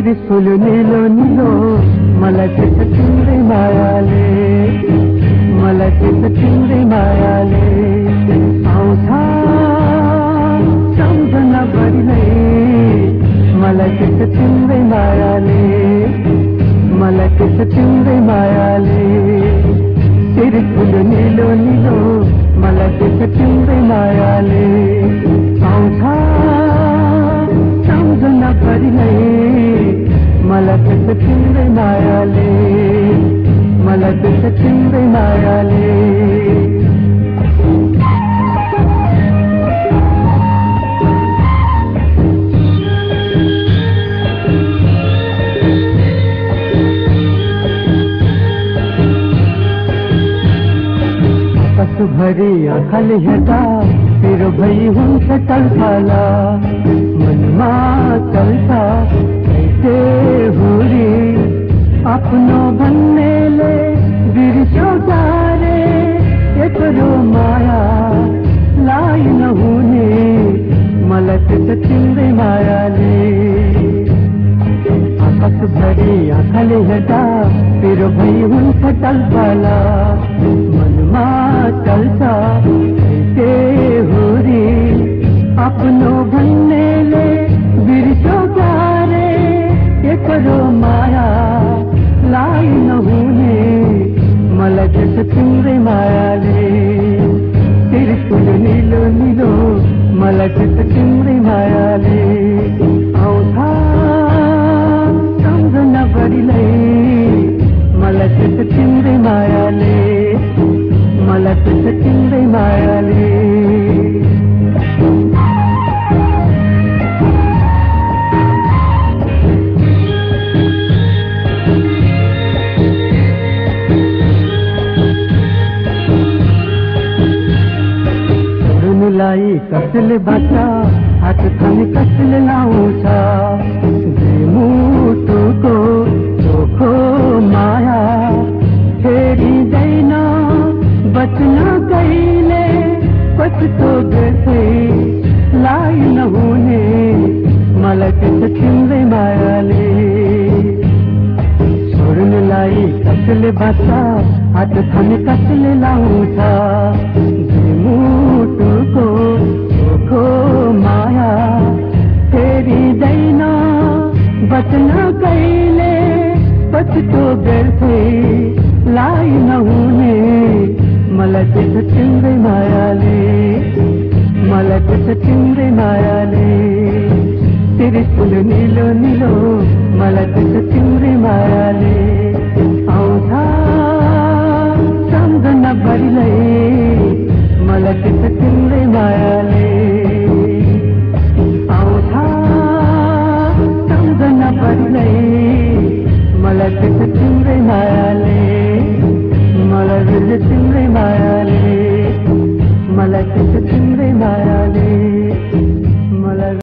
निलो निलो मलाई त्यस तिम्रै मायाले। मलाई त्यस तिम्रै मायाले आउँछ सम्झना भरि नै मलाई त्यस तिम्रै मायाले मलाई त्यस तिम्रै मायाले। तेरि फुल निलो निलो मलाई त्यस तिम्रै मायाले आउँछ मलाई त्यस तिम्रै मायाले मलाई त्यस तिम्रै मायाले भरि आँखाले हेर्दा तेरो भई हुन्छ टल्फाला। मनमा चल्छ कैसे हुरी आफ्नो भन्नेले बिर्स्यो गारे यत्रो माया लाई नहुने मलाई त्यस तिम्रै मायाले आकाशभरि आँखाले हेर्दा तेरो भई हुन्छ टल्फाला मनमा चल्छ कैसे मलाई त्यस तिम्रै छोड्नुलाई कसले बाचा हात थामी कसले लाउँछ मुटुको चोखो माया फेरिँदैन बच्न कहिले कस्तो बेसै लाई नहुने मलाई त्यस तिम्रै मायाले छोड्नुलाई कसले बाचा हात थामी कसले लाउँछ पछितो बेर्थे लाई नहुने मलाई त्यस तिम्रै मायाले मलाई त्यस तिम्रै मायाले, तेरि फुल निलो निलो मलाई बिर्स तिम्रै मायाले मलाई बिर्स तिम्रै मायाले मलाई बिर्स तिम्रै मायाले